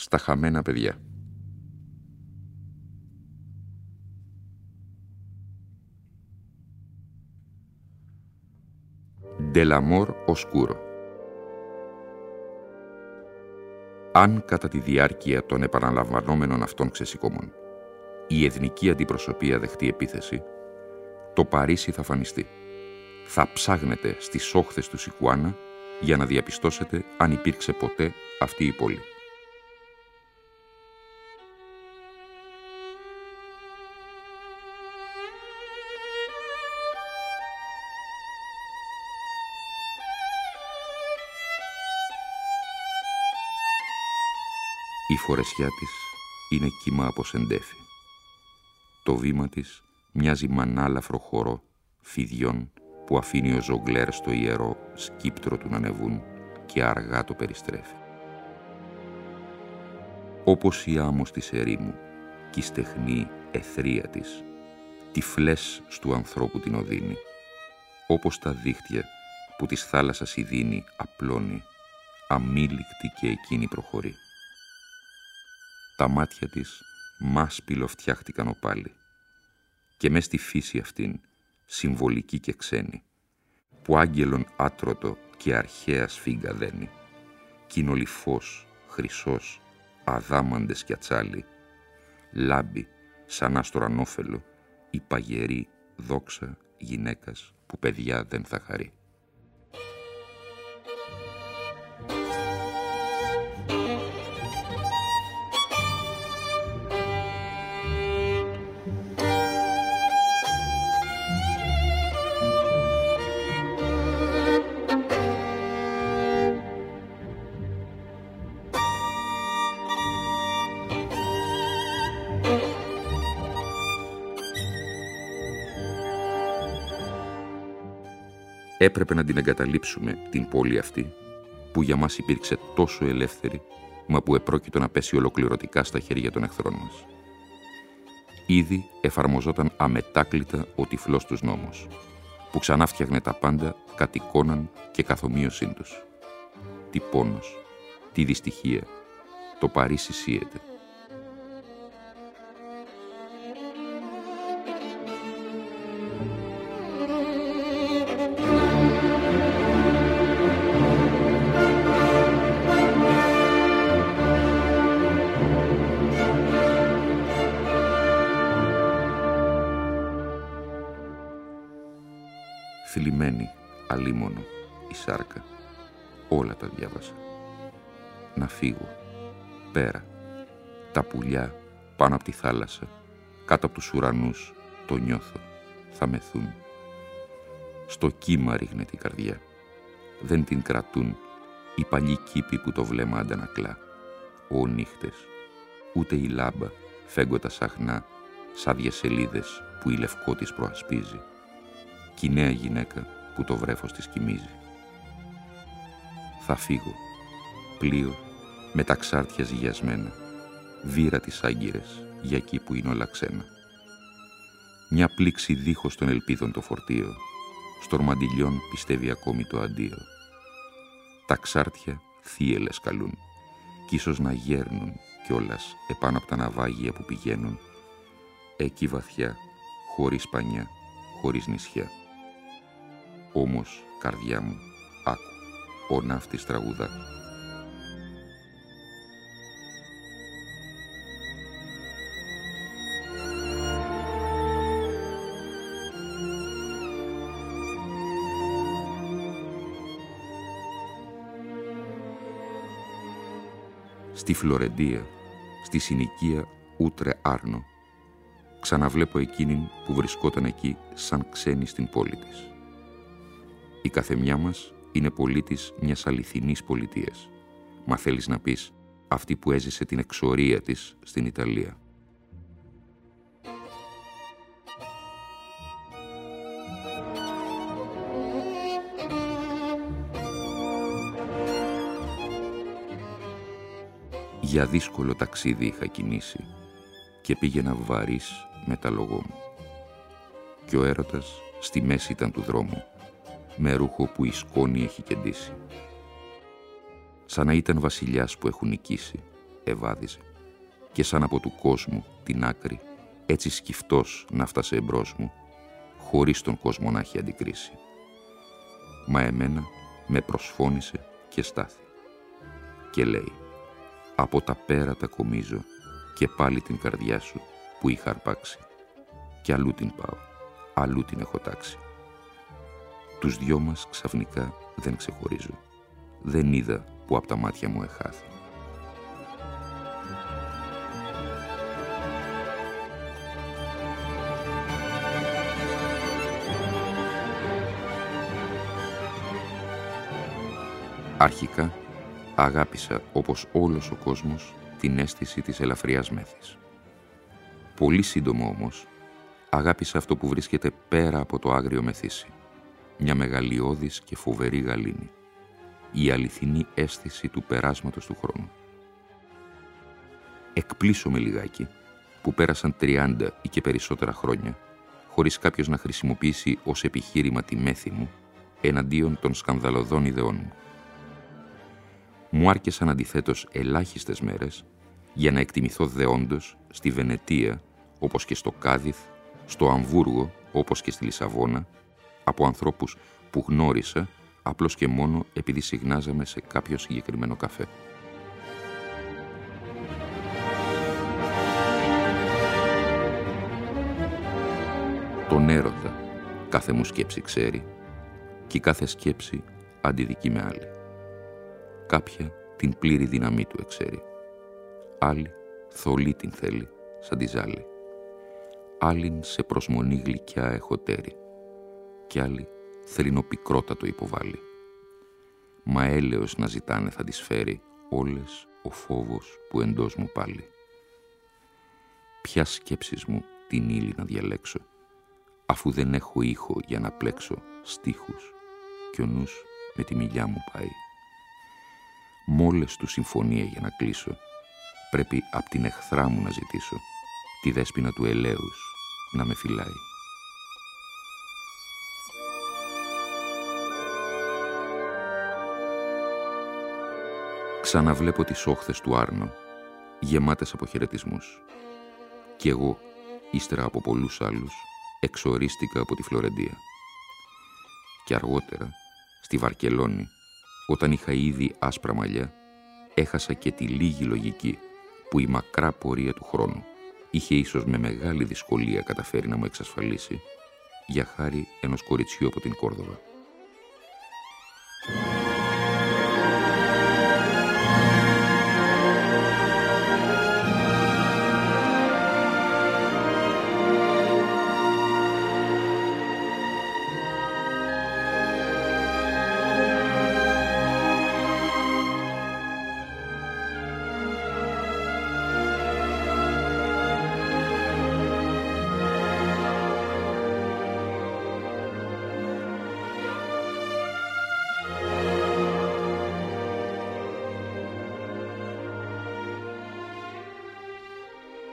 στα χαμένα παιδιά. Ντελαμόρ οσκούρο Αν κατά τη διάρκεια των επαναλαμβανόμενων αυτών ξεσηκωμών η εθνική αντιπροσωπεία δεχτεί επίθεση, το Παρίσι θα φανιστεί. Θα ψάγνετε στις όχθες του Σικουάνα για να διαπιστώσετε αν υπήρξε ποτέ αυτή η πόλη. Η φορεσιά της είναι κύμα από σεντέφι. Το βήμα της μοιάζει μανάλαφρο χώρο φιδιών που αφήνει ο ζογκλέρ στο ιερό σκύπτρο του να ανεβούν και αργά το περιστρέφει. Όπως η άμμος της ερήμου και η στεχνή εθρία της, τυφλές στου ανθρώπου την οδύνη, όπως τα δίχτυα που της θάλασσας η δίνει απλώνει, αμήλικτη και εκείνη προχωρεί. Τα μάτια της μάσπυλο φτιάχτηκαν οπάλι. Και μες στη φύση αυτήν, συμβολική και ξένη, που άγγελον άτρωτο και αρχαία σφίγγα δένει, κοινολυφός, χρυσός, αδάμαντες κι ατσάλι, λάμπει σαν άστρανόφελο, η παγερή δόξα γυναίκας που παιδιά δεν θα χαρεί. Έπρεπε να την εγκαταλείψουμε την πόλη αυτή, που για μας υπήρξε τόσο ελεύθερη, μα που επρόκειτο να πέσει ολοκληρωτικά στα χέρια των εχθρών μας. Ήδη εφαρμοζόταν αμετάκλητα ο τυφλός τους νόμος, που ξανά φτιάχνε τα πάντα κατ' εικόναν και καθομοίωσήν τους. Τι πόνος, τι δυστυχία, το Παρίσι σύεται. Όλα τα διάβασα. Να φύγω. Πέρα. Τα πουλιά πάνω από τη θάλασσα, κάτω από τους ουρανούς, το νιώθω. Θα μεθούν. Στο κύμα ρίχνε την καρδιά. Δεν την κρατούν οι παλιοί κήποι που το βλέμμα αντανακλά. Ο νύχτες. Ούτε η λάμπα φέγγωτα σαχνά σαν διασελίδες που η λευκό της προασπίζει κι η νέα γυναίκα που το βρέφος της κοιμίζει. Θα φύγω, πλοίο, με τα ξάρτια ζυγιασμένα, βύρα τις άγκυρες, για εκεί που είναι όλα ξένα. Μια πλήξη δίχως των ελπίδων το φορτίο, στορμαντιλιών πιστεύει ακόμη το αντίο. Τα ξάρτια θύελες καλούν, κι ίσως να γέρνουν κιόλας επάνω από τα ναυάγια που πηγαίνουν, εκεί βαθιά, χωρίς πανιά, χωρίς νησιά. Όμως, καρδιά μου, άκου, ο ναύτης τραγουδά. Στη Φλωρεντία, στη συνοικία Ούτρε Άρνο, ξαναβλέπω εκείνην που βρισκόταν εκεί σαν ξένη στην πόλη της. Η καθεμιά μας είναι πολίτης μιας αληθινής πολιτείας. Μα θέλεις να πεις αυτή που έζησε την εξορία της στην Ιταλία. Για δύσκολο ταξίδι είχα κινήσει και πήγαινα βαρύς με τα λογό μου. Και ο έρωτας στη μέση ήταν του δρόμου, με ρούχο που η σκόνη έχει κεντήσει. Σαν να ήταν βασιλιάς που έχουν νικήσει, ευάδιζε, και σαν από του κόσμου την άκρη, έτσι σκυφτός να φτάσει εμπρός μου, χωρίς τον κόσμο να έχει αντικρίσει. Μα εμένα με προσφώνησε και στάθη. Και λέει, από τα πέρατα κομίζω και πάλι την καρδιά σου που είχα αρπάξει. Και αλλού την πάω, αλλού την έχω τάξει. Τους δυο μας ξαφνικά δεν ξεχωρίζω. Δεν είδα που από τα μάτια μου εχάθη. Αρχικά αγάπησα όπως όλος ο κόσμος την αίσθηση της ελαφριάς μέθης. Πολύ σύντομο όμως, αγάπησα αυτό που βρίσκεται πέρα από το άγριο μεθύσι. Μια μεγαλειώδης και φοβερή γαλήνη. Η αληθινή αίσθηση του περάσματος του χρόνου. Εκπλήσω με λιγάκι που πέρασαν 30 ή και περισσότερα χρόνια χωρίς κάποιος να χρησιμοποιήσει ως επιχείρημα τη μέθη μου εναντίον των σκανδαλωδών ιδεών μου μου άρκεσαν αντιθέτως ελάχιστες μέρες για να εκτιμηθώ δεόντως στη Βενετία, όπως και στο Κάδιθ, στο Αμβούργο, όπως και στη Λισαβόνα, από ανθρώπους που γνώρισα απλώς και μόνο επειδή συγνάζαμε σε κάποιο συγκεκριμένο καφέ. Τον έρωτα κάθε μου σκέψη ξέρει και κάθε σκέψη αντιδικεί με άλλη. Κάποια την πλήρη δύναμή του εξέρει. Άλλη θολή την θέλει, σαν τη ζάλη. Άλλην σε προσμονή γλυκιά εχωτέρη. Κι άλλη θρηνοπικρότατο υποβάλλει. Μα έλεος να ζητάνε θα τις φέρει όλες ο φόβος που εντός μου πάλι. Ποια σκέψεις μου την ύλη να διαλέξω, αφού δεν έχω ήχο για να πλέξω στίχους κι ο νους με τη μιλιά μου πάει μόλες τους συμφωνία για να κλείσω. Πρέπει απ' την εχθρά μου να ζητήσω, τη δέσποινα του ελέους να με φυλάει. Ξαναβλέπω τις όχθες του Άρνο, γεμάτες από χαιρετισμούς. Κι εγώ, ύστερα από πολλούς άλλους, εξορίστηκα από τη Φλωρεντία. Και αργότερα, στη Βαρκελόνη, όταν είχα ήδη άσπρα μαλλιά, έχασα και τη λίγη λογική που η μακρά πορεία του χρόνου είχε ίσως με μεγάλη δυσκολία καταφέρει να μου εξασφαλίσει για χάρη ενός κοριτσιού από την Κόρδοβα.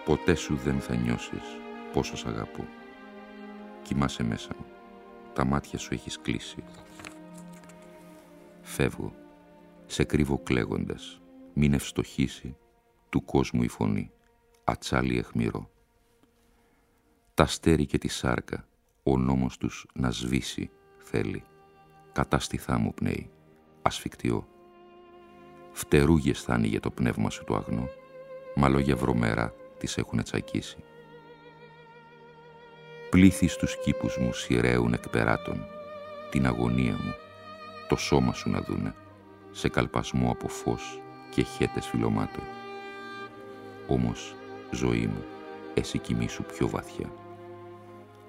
Ποτέ σου δεν θα νιώσεις πόσο σ' αγαπώ. Κοιμάσαι μέσα μου. Τα μάτια σου έχεις κλείσει. Φεύγω. Σε κρύβω κλαίγοντας. Μην ευστοχήσει του κόσμου η φωνή. Ατσάλι εχμηρό. Τα στέρι και τη σάρκα ο νόμος τους να σβήσει θέλει. Κατάστηθά μου πνέει. Ασφικτιό. Φτερούγες θα για το πνεύμα σου το αγνό. Μα λόγια βρωμερά τις έχουν τσακίσει. Πλήθη στους κήπους μου σειραίουν εκπεράτων, την αγωνία μου, το σώμα σου να δούνε, σε καλπασμό από φως και χέτες φιλωμάτων. Όμως, ζωή μου, εσύ κοιμήσου πιο βαθιά.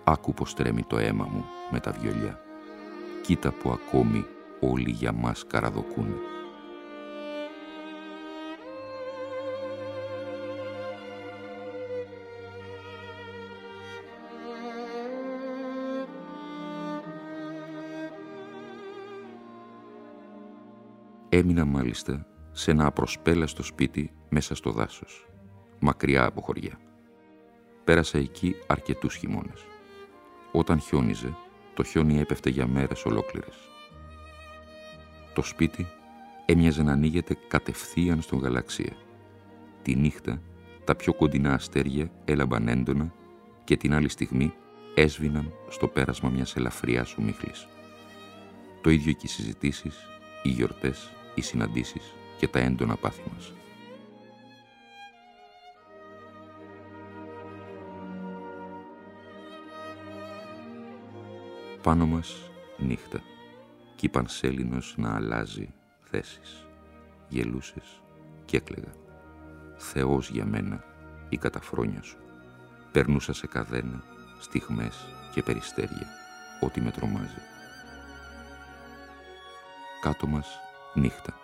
Άκου πως τρέμει το αίμα μου με τα βιολιά. Κοίτα που ακόμη όλοι για μας καραδοκούν. Έμεινα μάλιστα σε ένα απροσπέλαστο σπίτι μέσα στο δάσος, μακριά από χωριά. Πέρασα εκεί αρκετούς χειμώνες. Όταν χιόνιζε, το χιόνι έπεφτε για μέρες ολόκληρες. Το σπίτι έμοιαζε να ανοίγεται κατευθείαν στον γαλαξία. Τη νύχτα τα πιο κοντινά αστέρια έλαμπαν έντονα και την άλλη στιγμή έσβηναν στο πέρασμα μιας ελαφριάς ομίχλης. Το ίδιο και οι συζητήσεις, οι γιορτές, οι συναντήσεις και τα έντονα πάθη μας. Πάνω μας νύχτα κι είπαν Πανσέλινος να αλλάζει θέσεις. Γελούσες και έκλαιγα. Θεός για μένα η καταφρόνια σου. Περνούσα σε καδένα, στιγμές και περιστέρια, ό,τι με τρομάζει. Κάτω μας νύχτα.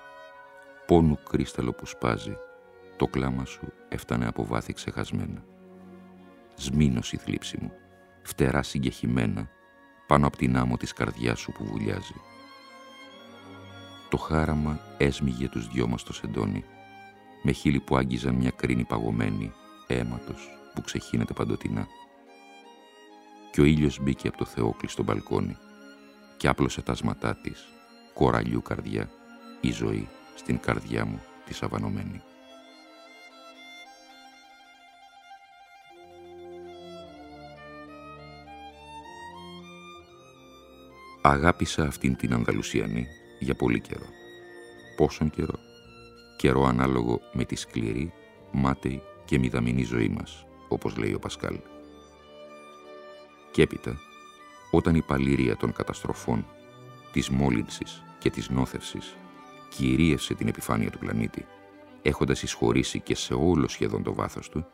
Πόνου κρίσταλο που σπάζει, το κλάμα σου έφτανε από βάθη ξεχασμένα. Σμήνος η θλίψη μου, φτερά συγκεχημένα, πάνω από την άμμο της καρδιάς σου που βουλιάζει. Το χάραμα έσμιγε τους δυο μας το σεντόνι, με χείλη που άγγιζαν μια κρίνη παγωμένη, αίματος που ξεχύνεται παντοτινά. Και ο ήλιος μπήκε από το Θεόκλη στο μπαλκόνι και άπλωσε τα σματά της, κοραλιού καρδιά, η ζωή στην καρδιά μου τη σαβανωμένη. Αγάπησα αυτήν την Ανδαλουσιανή για πολύ καιρό. Πόσον καιρό; Καιρό ανάλογο με τη σκληρή, μάταιη και μηδαμινή ζωή μας, όπως λέει ο Πασκάλ. Και έπειτα, όταν η παλήρια των καταστροφών, της μόλυνσης και της νόθευσης κυρίευσε την επιφάνεια του πλανήτη, έχοντας εισχωρήσει και σε όλο σχεδόν το βάθος του,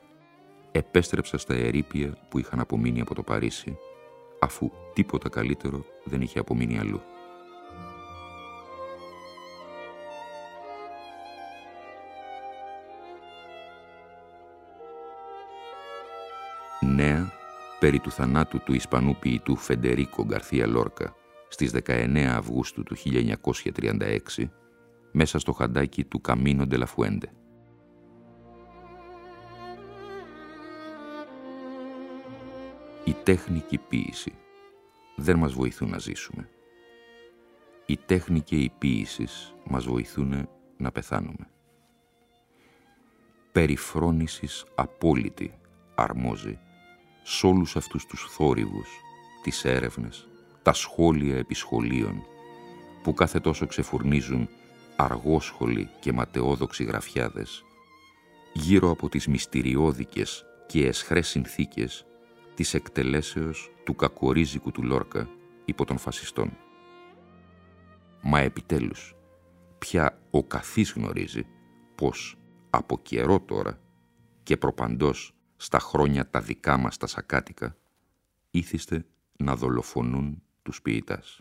επέστρεψα στα ερήπια που είχαν απομείνει από το Παρίσι, αφού τίποτα καλύτερο δεν είχε απομείνει αλλού. Νέα περί του θανάτου του Ισπανού ποιητού Φεντερίκο Γκαρθία Λόρκα στις 19 Αυγούστου του 1936 μέσα στο χαντάκι του Καμίνο Ντελαφουέντε. Η τέχνη και η ποίηση δεν μας βοηθούν να ζήσουμε. Η τέχνη και η ποίηση μας βοηθούν να πεθάνουμε. Περιφρόνησης απόλυτη αρμόζει σ' όλους αυτούς τους θόρυβους, τις έρευνες, τα σχόλια επισχολείων που κάθε τόσο ξεφουρνίζουν αργόσχολοι και ματαιόδοξοι γραφιάδες γύρω από τις μυστηριώδικες και εσχρές συνθήκες της εκτελέσεως του κακορίζικου του Λόρκα υπό των φασιστών. Μα επιτέλους, πια ο καθής γνωρίζει πως από καιρό τώρα και προπαντός στα χρόνια τα δικά μας τα σακάτικα ήθιστε να δολοφονούν τους ποιητάς.